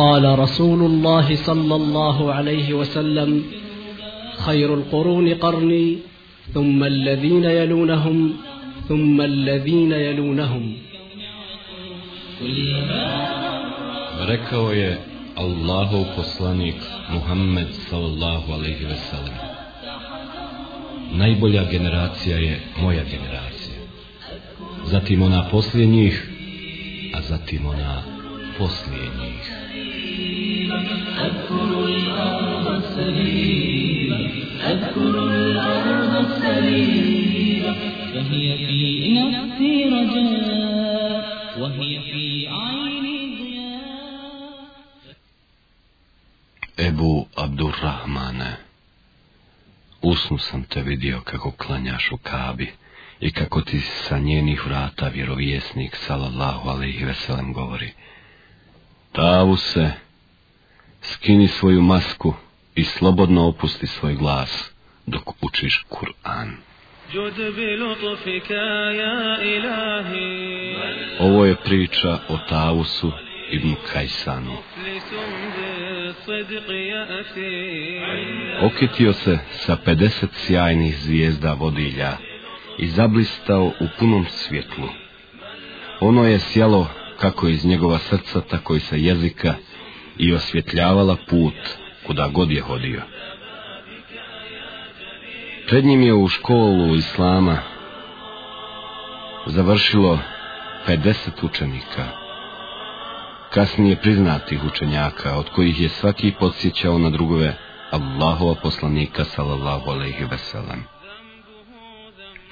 قال رسول الله صلى الله عليه وسلم خير القرون قرني ثم الذين يلونهم ثم الذين يلونهم ركوية الله قصانيك محمد صلى الله عليه وسلم najbolja generacija je moja generacija. Zatim ona poslije njih, a zatim poslije njih. Ebu Abdurrahmane, usnu sam te vidio kako klanjaš u kabi i kako ti sa njenih vrata vjerovjesnik sallallahu alaihi veselem govori. Tavuse, skini svoju masku i slobodno opusti svoj glas dok učiš Kur'an. Ovo je priča o Tavusu ibn Kajsanu. Okitio se sa 50 sjajnih zvijezda vodilja i zablistao u punom svjetlu. Ono je sjelo kako iz njegova srca, tako i sa jezika i osvjetljavala put kuda god je hodio. Pred njim je u školu Islama završilo 50 učenika, kasnije priznatih učenjaka, od kojih je svaki podsjećao na drugove Allahova poslanika sallallahu alaihi veselem.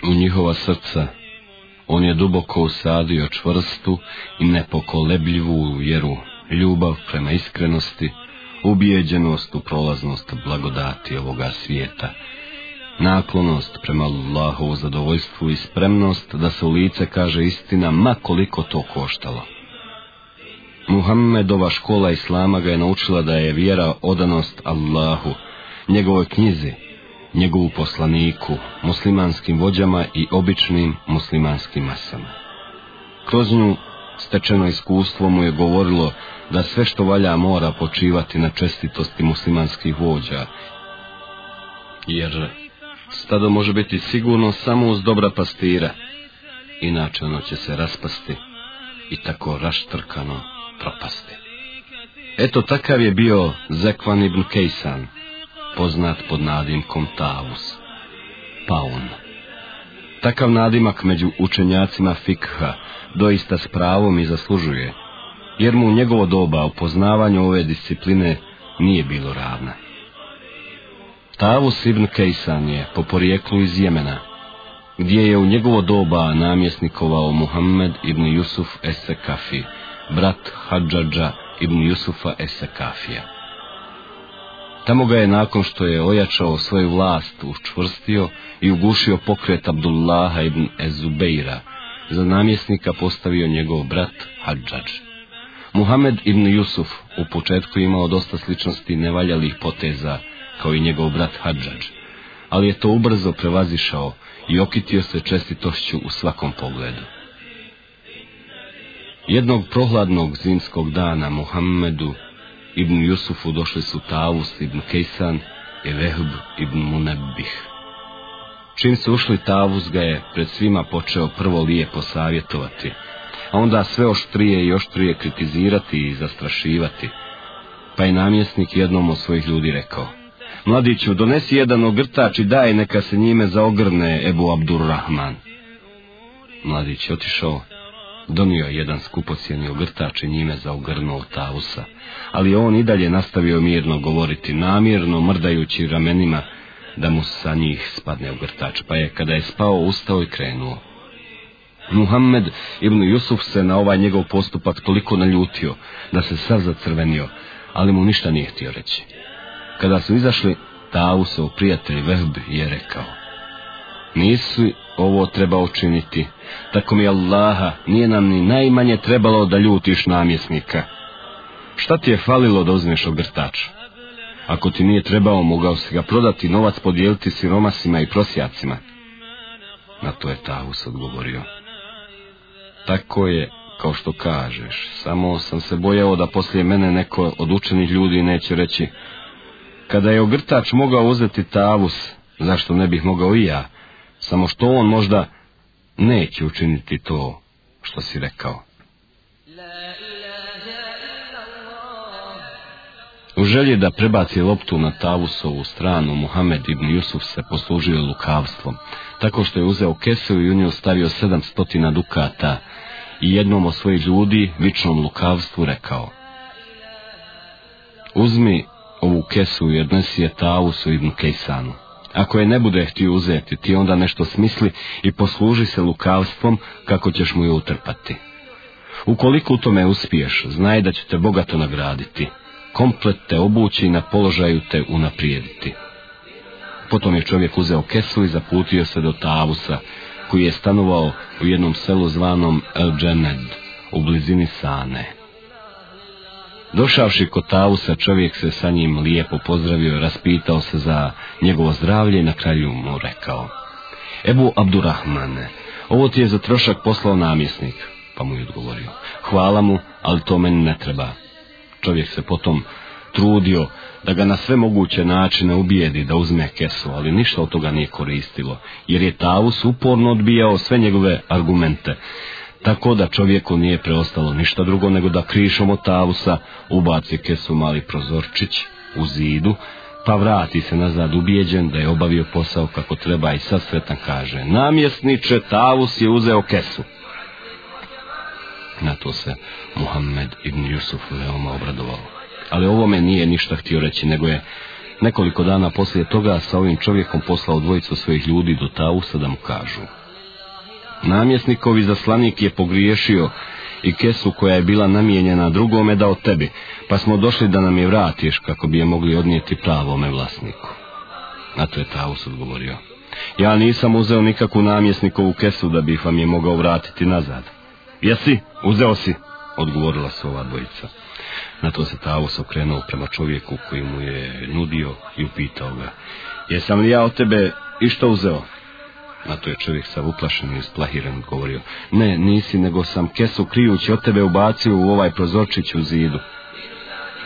U njihova srca on je duboko usadio čvrstu i nepokolebljivu vjeru, ljubav prema iskrenosti, ubijeđenost u prolaznost blagodati ovoga svijeta, naklonost prema Allahovu zadovoljstvu i spremnost da se u lice kaže istina, ma koliko to koštalo. Muhammedova škola Islama ga je naučila da je vjera odanost Allahu, njegovoj knjizi, njegovu poslaniku, muslimanskim vođama i običnim muslimanskim masama. Kroz nju stečeno iskustvo mu je govorilo da sve što valja mora počivati na čestitosti muslimanskih vođa, jer stado može biti sigurno samo uz dobra pastira, inače ono će se raspasti i tako raštrkano propasti. Eto takav je bio Zekvan ibn Kejsan, poznat pod nadimkom Tavus, Paun. Takav nadimak među učenjacima fikha doista s pravom i zaslužuje, jer mu u njegovo doba u poznavanju ove discipline nije bilo ravna. Tavus ibn Kejsan je po porijeklu iz Jemena, gdje je u njegovo doba namjesnikovao Muhammed ibn Jusuf Esekafi, brat Hadžadža ibn Jusufa Esekafija. Tamo ga je nakon što je ojačao svoju vlast učvrstio i ugušio pokret Abdullaha ibn Ezubeira, za namjesnika postavio njegov brat Hadžadž. Muhammed ibn Jusuf u početku imao dosta sličnosti nevaljalih poteza kao i njegov brat Hadžadž, ali je to ubrzo prevazišao i okitio se čestitošću u svakom pogledu. Jednog prohladnog zimskog dana Muhammedu ibn Jusufu došli su Tavus ibn Kejsan i Vehb ibn Munebbih. Čim su ušli Tavus ga je pred svima počeo prvo lijepo savjetovati, a onda sve oštrije i oštrije kritizirati i zastrašivati. Pa je namjesnik jednom od svojih ljudi rekao, Mladiću, donesi jedan ogrtač i daj neka se njime zaogrne Ebu Abdurrahman. Mladić je otišao, donio je jedan skupocjeni ogrtač i njime zaogrnuo Tavusa, ali on i dalje nastavio mirno govoriti, namjerno mrdajući ramenima, da mu sa njih spadne ogrtač, pa je kada je spao ustao i krenuo. Muhammed ibn Jusuf se na ovaj njegov postupak toliko naljutio, da se sav zacrvenio, ali mu ništa nije htio reći. Kada su izašli, Tavusov prijatelj Vehb je rekao, Nisi ovo treba učiniti, tako mi Allaha nije nam ni najmanje trebalo da ljutiš namjesnika. Šta ti je falilo da uzmeš ogrtač? Ako ti nije trebao, mogao si ga prodati, novac podijeliti siromasima i prosjacima. Na to je Tavus odgovorio. Tako je kao što kažeš. Samo sam se bojao da poslije mene neko od učenih ljudi neće reći kada je ogrtač mogao uzeti tavus, zašto ne bih mogao i ja, samo što on možda neće učiniti to što si rekao. U želji da prebaci loptu na Tavusovu stranu, Muhammed ibn Jusuf se poslužio lukavstvom, tako što je uzeo kesu i u nju stavio sedamstotina dukata i jednom od svojih ljudi, vičnom lukavstvu, rekao Uzmi ovu kesu i odnesi je Tavusu ibn Kejsanu. Ako je ne bude htio uzeti, ti onda nešto smisli i posluži se lukavstvom kako ćeš mu je utrpati. Ukoliko u tome uspiješ, znaj da će te bogato nagraditi komplet te obući i na položaju te unaprijediti. Potom je čovjek uzeo kesu i zaputio se do Tavusa, koji je stanovao u jednom selu zvanom El Džened, u blizini Sane. Došavši kod Tavusa, čovjek se sa njim lijepo pozdravio, raspitao se za njegovo zdravlje i na kraju mu rekao. Ebu Abdurrahmane, ovo ti je za trošak poslao namjesnik, pa mu je odgovorio. Hvala mu, ali to meni ne treba. Čovjek se potom trudio da ga na sve moguće načine ubijedi da uzme kesu, ali ništa od toga nije koristilo, jer je Tavus uporno odbijao sve njegove argumente, tako da čovjeku nije preostalo ništa drugo nego da krišom od Tavusa ubaci kesu mali prozorčić u zidu, pa vrati se nazad ubijeđen da je obavio posao kako treba i sad kaže, namjesniče Tavus je uzeo kesu. Na to se Muhammed ibn Jusuf veoma obradovao. Ali ovome nije ništa htio reći, nego je nekoliko dana poslije toga sa ovim čovjekom poslao dvojicu svojih ljudi do Tausa da mu kažu. Namjesnikovi zaslanik je pogriješio i kesu koja je bila namijenjena drugome dao tebi, pa smo došli da nam je vratiš kako bi je mogli odnijeti pravome vlasniku. Na to je Taus odgovorio. Ja nisam uzeo nikakvu namjesnikovu kesu da bih vam je mogao vratiti nazad. Jesi, uzeo si, odgovorila su ova dvojica. Na to se Taus okrenuo prema čovjeku koji mu je nudio i upitao ga. Jesam li ja od tebe išto uzeo? Na to je čovjek sav uplašen i isplahiren odgovorio. Ne, nisi, nego sam kesu krijući od tebe ubacio u ovaj prozorčić u zidu.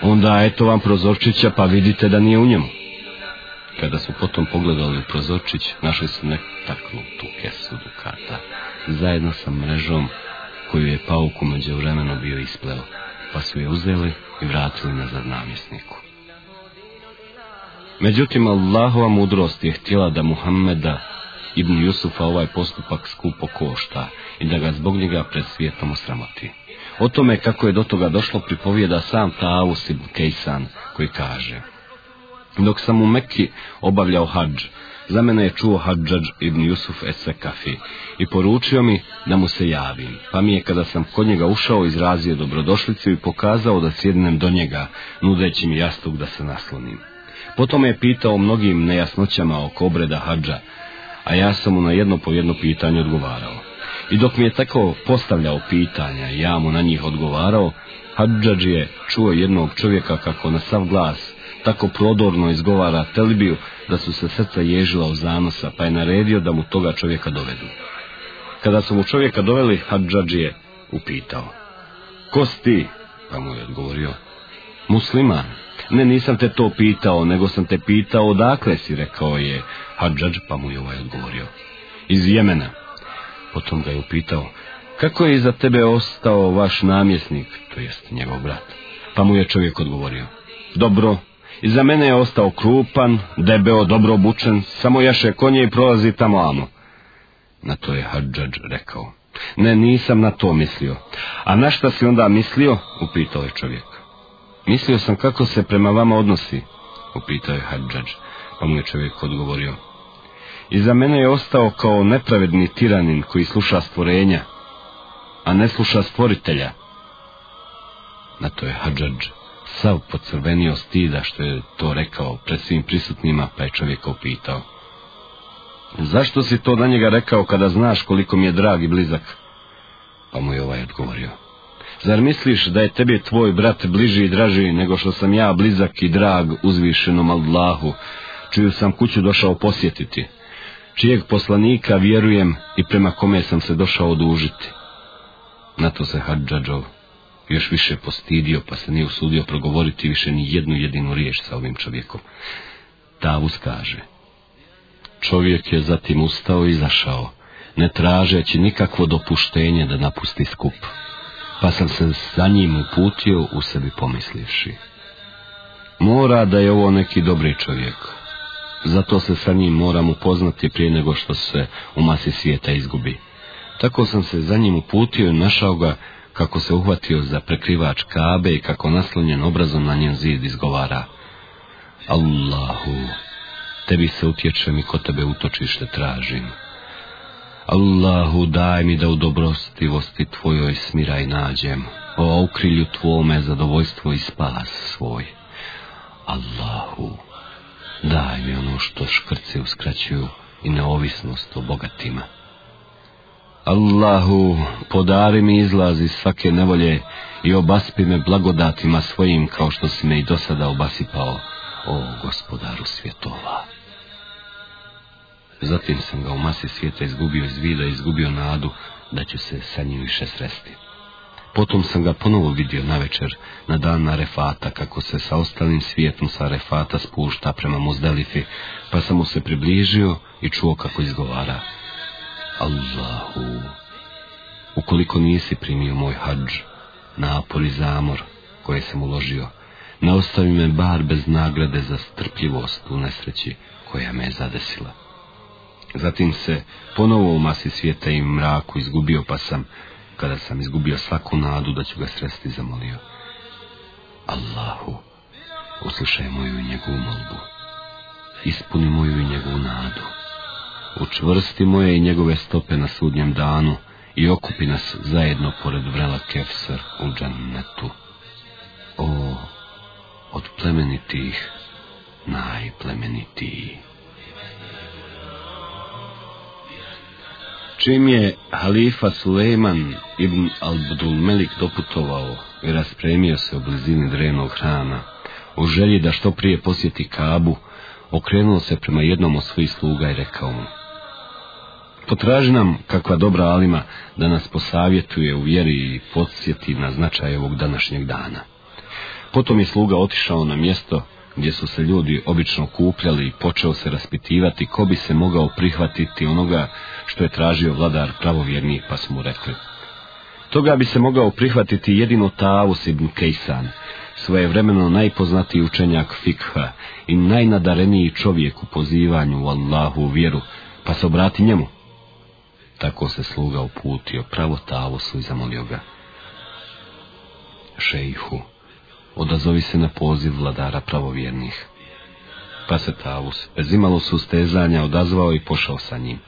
Onda eto vam prozorčića pa vidite da nije u njemu. Kada su potom pogledali prozorčić, našli su netaknu tu kesu dukata, zajedno sa mrežom koju je pauk umeđu vremenu bio ispleo, pa su je uzeli i vratili nazad namjesniku. Međutim, Allahova mudrost je htjela da Muhammeda ibn Jusufa ovaj postupak skupo košta i da ga zbog njega pred svijetom osramoti. O tome kako je do toga došlo pripovijeda sam Taus ibn Kejsan koji kaže Dok sam u Mekki obavljao hađ, za mene je čuo Hadžadž ibn Jusuf Esekafi i poručio mi da mu se javim, pa mi je kada sam kod njega ušao izrazio dobrodošlicu i pokazao da sjednem do njega, nudeći mi jastuk da se naslonim. Potom je pitao mnogim nejasnoćama oko obreda Hadža, a ja sam mu na jedno po jedno pitanje odgovarao. I dok mi je tako postavljao pitanja ja mu na njih odgovarao, Hadžadž je čuo jednog čovjeka kako na sav glas tako prodorno izgovara telibiju da su se srca ježila u zanosa, pa je naredio da mu toga čovjeka dovedu. Kada su mu čovjeka doveli, Hadžadž je upitao. Ko si ti? Pa mu je odgovorio. Musliman. Ne, nisam te to pitao, nego sam te pitao odakle si, rekao je Hadžadž, pa mu je ovaj odgovorio. Iz Jemena. Potom ga je upitao, kako je iza tebe ostao vaš namjesnik, to jest njegov brat? Pa mu je čovjek odgovorio, dobro, iza mene je ostao krupan, debeo, dobro obučen, samo jaše konje i prolazi tamo amo. Na to je Hadžadž rekao, ne, nisam na to mislio. A na šta si onda mislio? Upitao je čovjek. Mislio sam kako se prema vama odnosi, upitao je Hadžadž, pa mu je čovjek odgovorio. Iza mene je ostao kao nepravedni tiranin koji sluša stvorenja, a ne sluša stvoritelja. Na to je Hadžadž sav pocrvenio stida što je to rekao pred svim prisutnima, pa je čovjeka upitao. Zašto si to na njega rekao kada znaš koliko mi je drag i blizak? Pa mu je ovaj odgovorio. Zar misliš da je tebi tvoj brat bliži i draži nego što sam ja blizak i drag uzvišenom Allahu, čiju sam kuću došao posjetiti, čijeg poslanika vjerujem i prema kome sam se došao odužiti? Na to se Hadžadžov još više postidio, pa se nije usudio progovoriti više ni jednu jedinu riječ sa ovim čovjekom. Tavus kaže, čovjek je zatim ustao i izašao, ne tražeći nikakvo dopuštenje da napusti skup, pa sam se za njim uputio u sebi pomislivši. Mora da je ovo neki dobri čovjek, zato se sa njim moram upoznati prije nego što se u masi svijeta izgubi. Tako sam se za njim uputio i našao ga kako se uhvatio za prekrivač kabe i kako naslonjen obrazom na njen zid izgovara. Allahu, tebi se utječem i kod tebe utočište tražim. Allahu, daj mi da u dobrostivosti tvojoj smiraj nađem, o ukrilju tvome zadovoljstvo i spas svoj. Allahu, daj mi ono što škrce uskraćuju i neovisnost o bogatima. Allahu, podari mi izlaz iz svake nevolje i obaspi me blagodatima svojim kao što si me i do sada obasipao, o gospodaru svjetova. Zatim sam ga u masi svijeta izgubio iz vida izgubio nadu da ću se sa njim više sresti. Potom sam ga ponovo vidio na večer, na dan Arefata, kako se sa ostalim svijetom sa Arefata spušta prema Muzdelifi, pa sam mu se približio i čuo kako izgovara. Allahu, ukoliko nisi primio moj hađ, napor i zamor koje sam uložio, ne ostavi me bar bez nagrade za strpljivost u nesreći koja me je zadesila. Zatim se ponovo u masi svijeta i mraku izgubio, pa sam, kada sam izgubio svaku nadu da ću ga sresti, zamolio. Allahu, uslušaj moju i njegovu molbu. Ispuni moju i njegovu nadu. Učvrsti moje i njegove stope na sudnjem danu i okupi nas zajedno pored vrela Kefsar u džannetu. O, od plemenitih, najplemenitiji. Čim je halifa Suleiman ibn al-Bdul Melik doputovao i raspremio se u blizini drenog hrana, u želji da što prije posjeti Kabu, okrenuo se prema jednom od svojih sluga i rekao mu, Potraži nam kakva dobra alima da nas posavjetuje u vjeri i podsjeti na značaj ovog današnjeg dana. Potom je sluga otišao na mjesto gdje su se ljudi obično kupljali i počeo se raspitivati ko bi se mogao prihvatiti onoga što je tražio vladar pravovjerni, pa su mu rekli. Toga bi se mogao prihvatiti jedino Tavus ibn Kejsan, svojevremeno najpoznatiji učenjak fikha i najnadareniji čovjek u pozivanju u Allahu vjeru, pa se obrati njemu. Tako se sluga uputio pravo Tavusu i zamolio ga. Šejhu, odazovi se na poziv vladara pravovjernih. Pa se Tavus, bez imalo sustezanja, odazvao i pošao sa njim.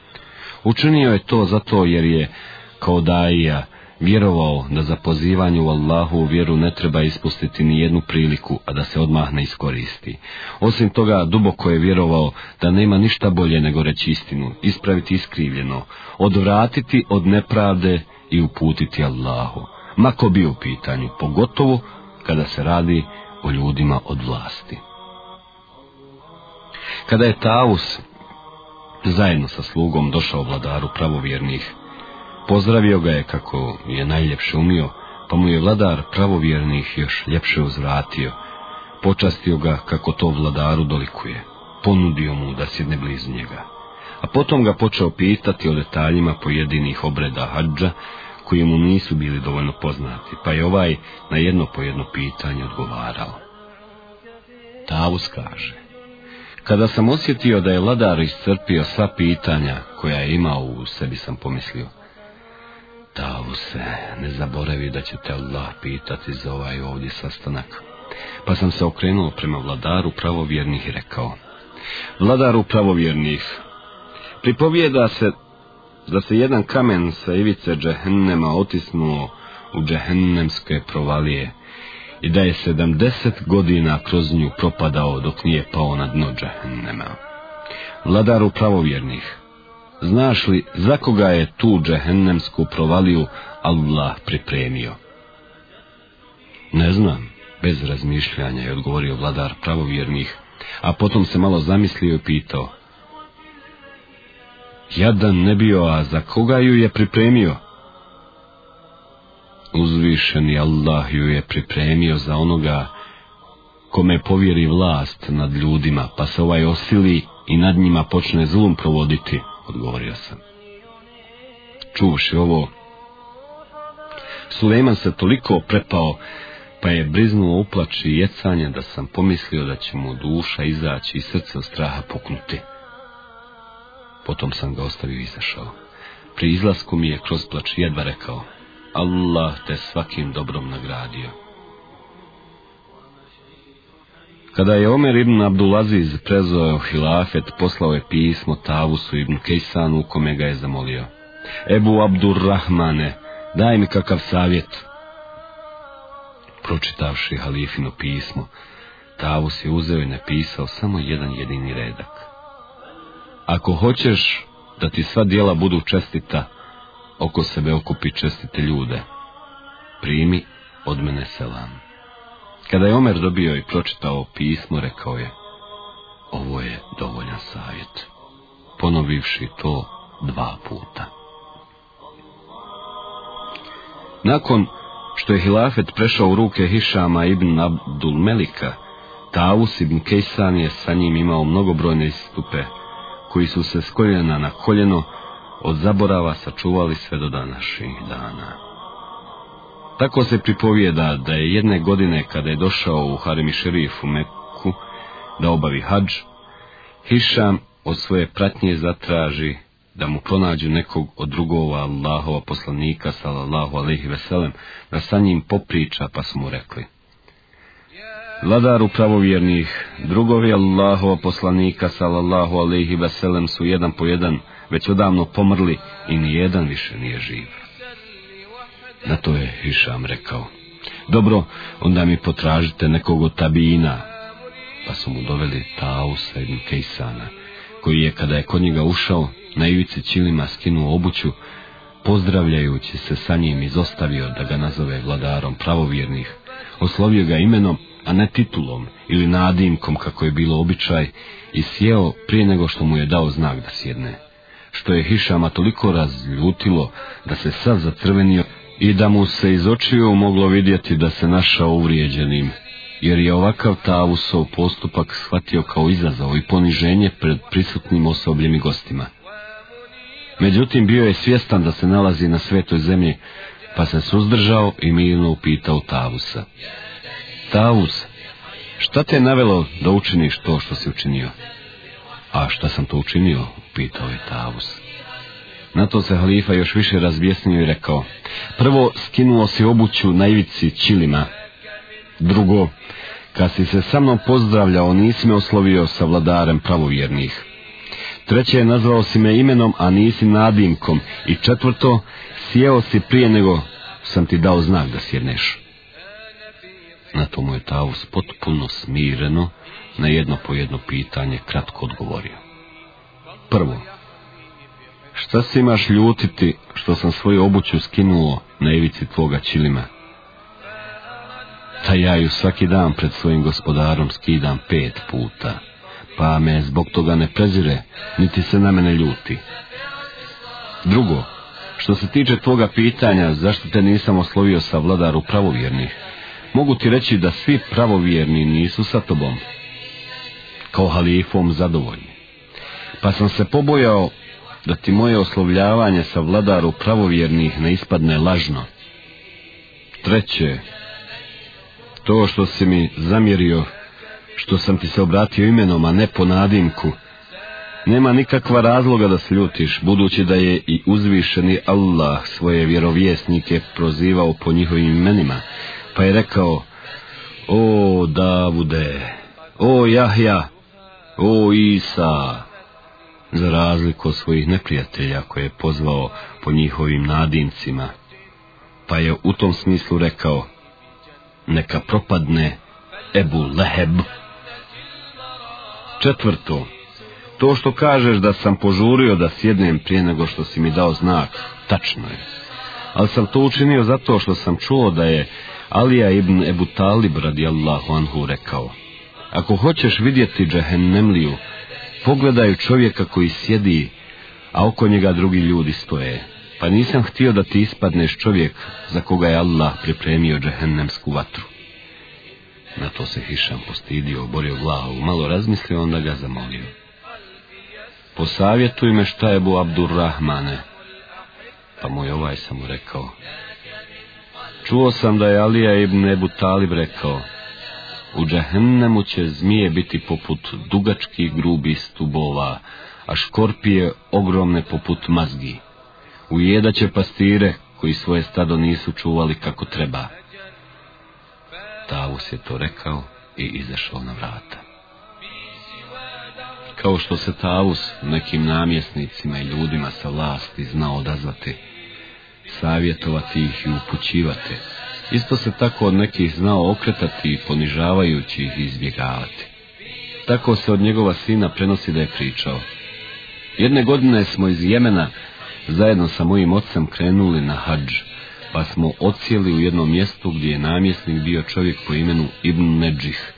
Učinio je to zato jer je, kao daija, vjerovao da za pozivanje u Allahu u vjeru ne treba ispustiti ni jednu priliku, a da se odmah ne iskoristi. Osim toga, duboko je vjerovao da nema ništa bolje nego reći istinu, ispraviti iskrivljeno, odvratiti od nepravde i uputiti Allahu. Mako bi u pitanju, pogotovo kada se radi o ljudima od vlasti. Kada je Taus zajedno sa slugom došao vladaru pravovjernih, pozdravio ga je kako je najljepše umio, pa mu je vladar pravovjernih još ljepše uzvratio, počastio ga kako to vladaru dolikuje, ponudio mu da sjedne blizu njega, a potom ga počeo pitati o detaljima pojedinih obreda hađa, koji mu nisu bili dovoljno poznati, pa je ovaj na jedno po jedno pitanje odgovarao. Tavus kaže, kada sam osjetio da je vladar iscrpio sva pitanja koja je imao u sebi sam pomislio, Tavuse, ne zaboravi da će te Allah pitati za ovaj ovdje sastanak. Pa sam se okrenuo prema vladaru pravovjernih i rekao, vladaru pravovjernih, pripovijeda se da se jedan kamen sa ivice džehennema otisnuo u džehennemske provalije i da je sedamdeset godina kroz nju propadao dok nije pao na dno džehennema. Vladaru pravovjernih, znaš li za koga je tu džehennemsku provaliju Allah pripremio? Ne znam, bez razmišljanja je odgovorio vladar pravovjernih, a potom se malo zamislio i pitao, Jadan ne bio, a za koga ju je pripremio? uzvišeni Allah ju je pripremio za onoga kome povjeri vlast nad ljudima, pa se ovaj osili i nad njima počne zulum provoditi, odgovorio sam. Čuvši ovo, Sulejman se toliko prepao, pa je briznuo uplač i jecanje da sam pomislio da će mu duša izaći i srce od straha puknuti. Potom sam ga ostavio i izašao. Pri izlasku mi je kroz plač jedva rekao, Allah te svakim dobrom nagradio. Kada je Omer ibn Abdulaziz prezao hilafet, poslao je pismo Tavusu ibn Kejsanu u kome ga je zamolio. Ebu Abdurrahmane, daj mi kakav savjet. Pročitavši halifino pismo, Tavus je uzeo i napisao samo jedan jedini redak. Ako hoćeš da ti sva dijela budu čestita, oko sebe okupi čestite ljude. Primi od mene selam. Kada je Omer dobio i pročitao pismo, rekao je, ovo je dovoljan savjet, ponovivši to dva puta. Nakon što je hilafet prešao u ruke Hišama ibn Abdul Melika, Tavus ibn Kejsan je sa njim imao mnogobrojne istupe, koji su se s koljena na koljeno od zaborava sačuvali sve do današnjih dana. Tako se pripovijeda da je jedne godine kada je došao u Haremi Šerif u Meku da obavi hađ, Hišam od svoje pratnje zatraži da mu pronađu nekog od drugova Allahova poslanika sallallahu alaihi veselem, da sa njim popriča pa su mu rekli. Vladaru pravovjernih, drugovi Allahova poslanika sallallahu alaihi veselem su jedan po jedan već odavno pomrli i ni jedan više nije živ. Na to je Hišam rekao, dobro, onda mi potražite nekog od tabina, pa su mu doveli Tausa ibn Kejsana, koji je kada je kod njega ušao, na ivici čilima skinuo obuću, pozdravljajući se sa njim izostavio da ga nazove vladarom pravovjernih, oslovio ga imenom, a ne titulom ili nadimkom kako je bilo običaj i sjeo prije nego što mu je dao znak da sjedne, što je Hišama toliko razljutilo da se sad zacrvenio i da mu se iz očiju moglo vidjeti da se našao uvrijeđenim, jer je ovakav Tavusov postupak shvatio kao izazov i poniženje pred prisutnim osobljem i gostima. Međutim, bio je svjestan da se nalazi na svetoj zemlji, pa se suzdržao i mirno upitao Tavusa. Tavus, šta te je navelo da učiniš to što si učinio? A šta sam to učinio? Pitao je Tavus. Na to se halifa još više razbjesnio i rekao, prvo skinuo si obuću na ivici čilima, drugo, kad si se sa mnom pozdravljao, nisi me oslovio sa vladarem pravovjernih. Treće, nazvao si me imenom, a nisi nadimkom. I četvrto, sjeo si prije nego sam ti dao znak da sjedneš. Na to mu je Taus potpuno smireno, na jedno po jedno pitanje kratko odgovorio. Prvo, šta se imaš ljutiti što sam svoju obuću skinuo na ivici tvoga čilima? Ta ja ju svaki dan pred svojim gospodarom skidam pet puta, pa me zbog toga ne prezire, niti se na mene ljuti. Drugo, što se tiče tvoga pitanja, zašto te nisam oslovio sa vladaru pravovjernih, mogu ti reći da svi pravovjerni nisu sa tobom, kao halifom zadovoljni. Pa sam se pobojao da ti moje oslovljavanje sa vladaru pravovjernih ne ispadne lažno. Treće, to što si mi zamjerio, što sam ti se obratio imenom, a ne po nadimku, nema nikakva razloga da se ljutiš, budući da je i uzvišeni Allah svoje vjerovjesnike prozivao po njihovim imenima, pa je rekao, o Davude, o Jahja, o Isa, za razliku od svojih neprijatelja koje je pozvao po njihovim nadimcima, pa je u tom smislu rekao, neka propadne Ebu Leheb. Četvrto, to što kažeš da sam požurio da sjednem prije nego što si mi dao znak, tačno je. Ali sam to učinio zato što sam čuo da je Alija ibn Ebu Talib radijallahu anhu rekao, ako hoćeš vidjeti džehennemliju, pogledaj čovjeka koji sjedi, a oko njega drugi ljudi stoje. pa nisam htio da ti ispadneš čovjek za koga je Allah pripremio džehennemsku vatru. Na to se Hišam postidio, oborio glavu, malo razmislio, onda ga zamolio. Posavjetuj me šta je bu Abdurrahmane. Pa mu je ovaj sam mu rekao. Čuo sam da je Alija ibn Ebu Talib rekao. U džahennemu će zmije biti poput dugačkih grubih stubova, a škorpije ogromne poput mazgi. Ujedaće pastire koji svoje stado nisu čuvali kako treba. Tavus je to rekao i izašao na vrata. Kao što se Tavus nekim namjesnicima i ljudima sa vlasti znao odazvati, savjetovati ih i upućivati, isto se tako od nekih znao okretati i ponižavajući ih izbjegavati. Tako se od njegova sina prenosi da je pričao. Jedne godine smo iz Jemena zajedno sa mojim ocem krenuli na hađ, pa smo ocijeli u jednom mjestu gdje je namjesnik bio čovjek po imenu Ibn Nedžih,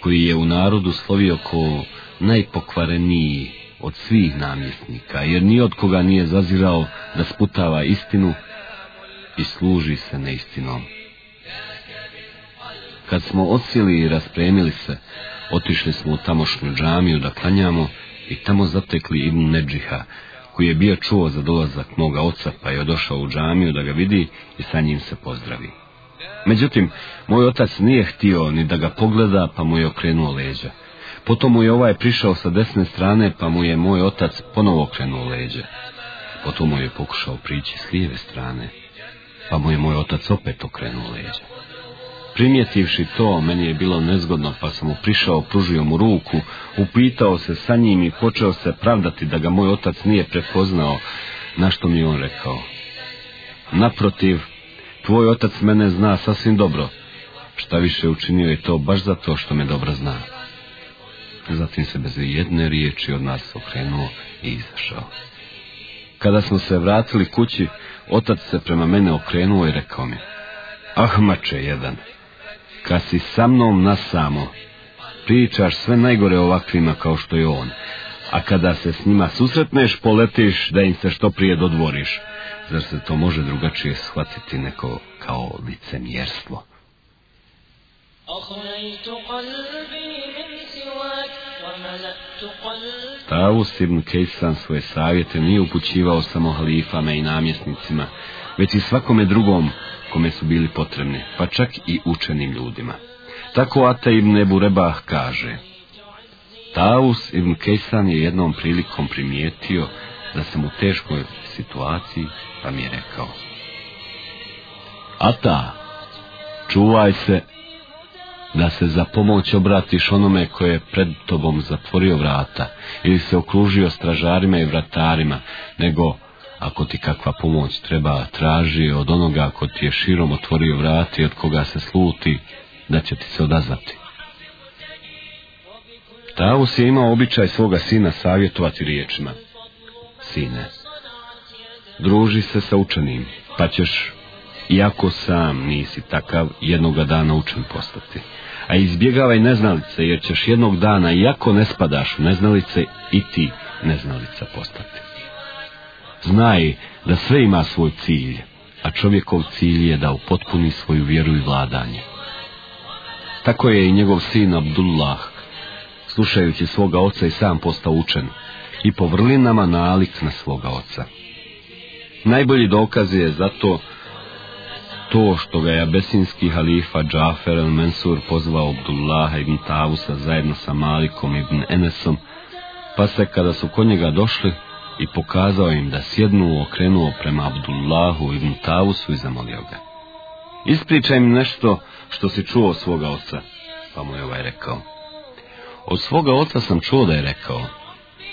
koji je u narodu slovio ko najpokvareniji od svih namjesnika, jer ni od koga nije zazirao da sputava istinu i služi se neistinom. Kad smo odsjeli i raspremili se, otišli smo u tamošnju džamiju da klanjamo i tamo zatekli Ibn Nedžiha, koji je bio čuo za dolazak moga oca, pa je došao u džamiju da ga vidi i sa njim se pozdravi. Međutim, moj otac nije htio ni da ga pogleda, pa mu je okrenuo leđa. Potom mu je ovaj prišao sa desne strane, pa mu je moj otac ponovo okrenuo leđa. Potom mu je pokušao prići s lijeve strane, pa mu je moj otac opet okrenuo leđa. Primijetivši to, meni je bilo nezgodno, pa sam mu prišao, pružio mu ruku, upitao se sa njim i počeo se pravdati da ga moj otac nije prepoznao, na što mi on rekao. Naprotiv, tvoj otac mene zna sasvim dobro, šta više učinio je to baš zato što me dobro zna. Zatim se bez jedne riječi od nas okrenuo i izašao. Kada smo se vratili kući, otac se prema mene okrenuo i rekao mi, Ahmače jedan, kad si sa mnom nasamo, pričaš sve najgore ovakvima kao što je on, a kada se s njima susretneš, poletiš da im se što prije dodvoriš. Zar se to može drugačije shvatiti neko kao licemjerstvo? Tavus ibn Kejsan svoje savjete nije upućivao samo halifama i namjesnicima, već i svakome drugom kome su bili potrebni, pa čak i učenim ljudima. Tako Ata ibn Ebu Rebah kaže, Taus ibn Kejsan je jednom prilikom primijetio da sam u teškoj situaciji, pa mi je rekao, Ata, čuvaj se da se za pomoć obratiš onome koje je pred tobom zatvorio vrata ili se okružio stražarima i vratarima, nego ako ti kakva pomoć treba, traži od onoga ako ti je širom otvorio vrati od koga se sluti, da će ti se odazvati. Tavus je imao običaj svoga sina savjetovati riječima. Sine, druži se sa učenim, pa ćeš, iako sam nisi takav, jednoga dana učen postati. A izbjegavaj neznalice, jer ćeš jednog dana, iako ne spadaš u neznalice, i ti neznalica postati. Znaj da sve ima svoj cilj, a čovjekov cilj je da upotpuni svoju vjeru i vladanje. Tako je i njegov sin Abdullah, slušajući svoga oca i sam postao učen, i po vrlinama nalik na svoga oca. Najbolji dokaz je zato to što ga je abesinski halifa Džafer el-Mensur pozvao Abdullaha ibn Tavusa zajedno sa Malikom ibn Enesom, pa se kada su kod njega došli i pokazao im da sjednu okrenuo prema Abdullahu ibn Tavusu i zamolio ga. Ispričaj mi nešto što si čuo od svoga oca, pa mu je ovaj rekao. Od svoga oca sam čuo da je rekao,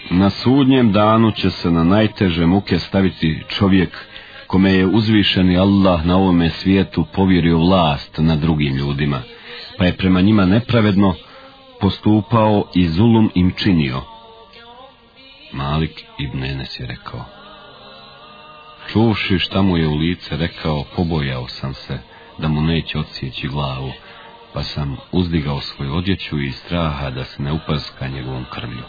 na sudnjem danu će se na najteže muke staviti čovjek kome je uzvišeni Allah na ovome svijetu povjerio vlast na drugim ljudima, pa je prema njima nepravedno postupao i zulum im činio. Malik ibn Enes je rekao, čuvši šta mu je u lice rekao, pobojao sam se da mu neće odsjeći glavu, pa sam uzdigao svoju odjeću i straha da se ne upaska njegovom krvlju.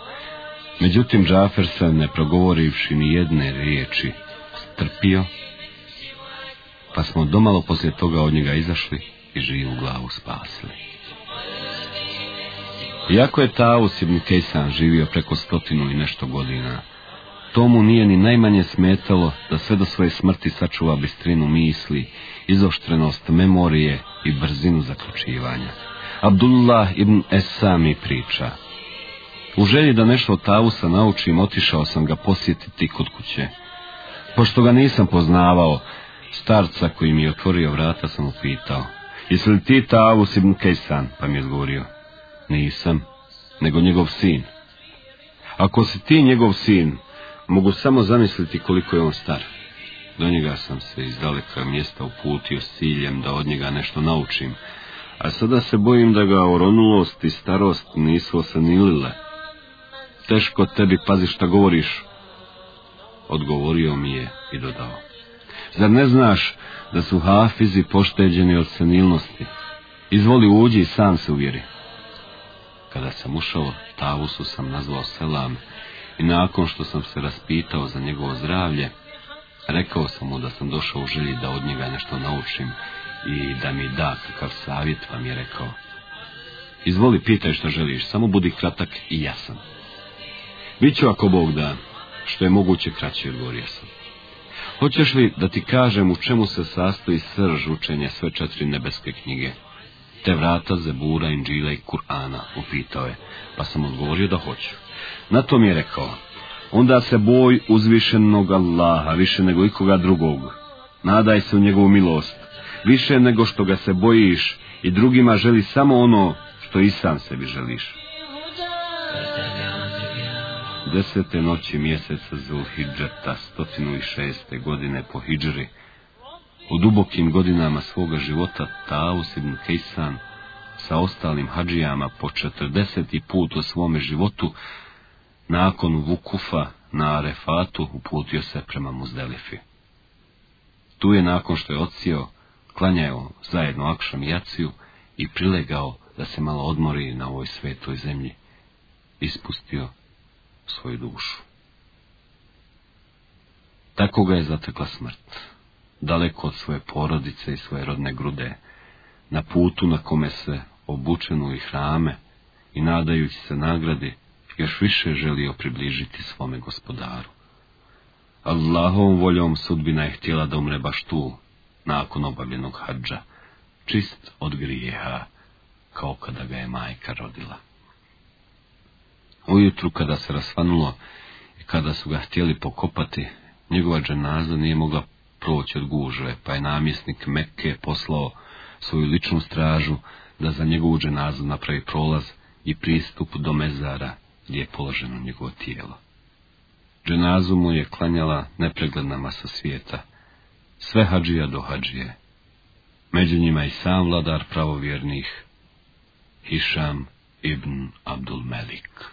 Međutim, Džafer se, ne progovorivši ni jedne riječi, trpio, pa smo domalo poslije toga od njega izašli i živu glavu spasili. Iako je Taus ibn Kejsan živio preko stotinu i nešto godina, tomu nije ni najmanje smetalo da sve do svoje smrti sačuva bistrinu misli, izoštrenost memorije i brzinu zaključivanja. Abdullah ibn Esami priča. U želji da nešto od Tausa naučim, otišao sam ga posjetiti kod kuće. Pošto ga nisam poznavao, starca koji mi je otvorio vrata sam upitao. Jesi li ti Tavus ibn Kejsan? Pa mi je odgovorio. Nisam, nego njegov sin. Ako si ti njegov sin, mogu samo zamisliti koliko je on star. Do njega sam se iz daleka mjesta uputio s ciljem da od njega nešto naučim, a sada se bojim da ga oronulost i starost nisu osanilile. Teško tebi pazi šta govoriš, odgovorio mi je i dodao. Zar ne znaš da su hafizi pošteđeni od senilnosti? Izvoli uđi i sam se uvjeri. Kada sam ušao, Tavusu sam nazvao selam i nakon što sam se raspitao za njegovo zdravlje, rekao sam mu da sam došao u želji da od njega nešto naučim i da mi da kakav savjet, pa mi je rekao. Izvoli, pitaj što želiš, samo budi kratak i jasan. Biću ako Bog da, što je moguće kraće, odgovorio sam. Hoćeš li da ti kažem u čemu se sastoji srž učenja sve četiri nebeske knjige? Te vrata Zebura, Inđila i Kur'ana, upitao je, pa sam odgovorio da hoću. Na to mi je rekao, onda se boj uzvišenog Allaha više nego ikoga drugog. Nadaj se u njegovu milost, više nego što ga se bojiš i drugima želi samo ono što i sam sebi želiš. Desete noći mjeseca Zulhidžeta, stotinu i šeste godine po Hidžri, u dubokim godinama svoga života Taus ibn Kejsan sa ostalim hađijama po četrdeseti put u svome životu nakon Vukufa na Arefatu uputio se prema Muzdelifi. Tu je nakon što je odsio, klanjao zajedno Akšam i Jaciju i prilegao da se malo odmori na ovoj svetoj zemlji, ispustio svoju dušu. Tako ga je zatekla smrt, daleko od svoje porodice i svoje rodne grude, na putu na kome se obučenu i hrame i nadajući se nagradi, još više želio približiti svome gospodaru. Allahovom voljom sudbina je htjela da umre baš tu, nakon obavljenog hađa, čist od grijeha, kao kada ga je majka rodila. Ujutru kada se rasvanulo i kada su ga htjeli pokopati, njegova dženaza nije mogla proći od gužve, pa je namjesnik Mekke poslao svoju ličnu stražu da za njegovu dženazu napravi prolaz i pristup do mezara gdje je položeno njegovo tijelo. Dženazu mu je klanjala nepregledna masa svijeta, sve hađija do hađije, među njima i sam vladar pravovjernih, Hišam ibn Abdul Melik.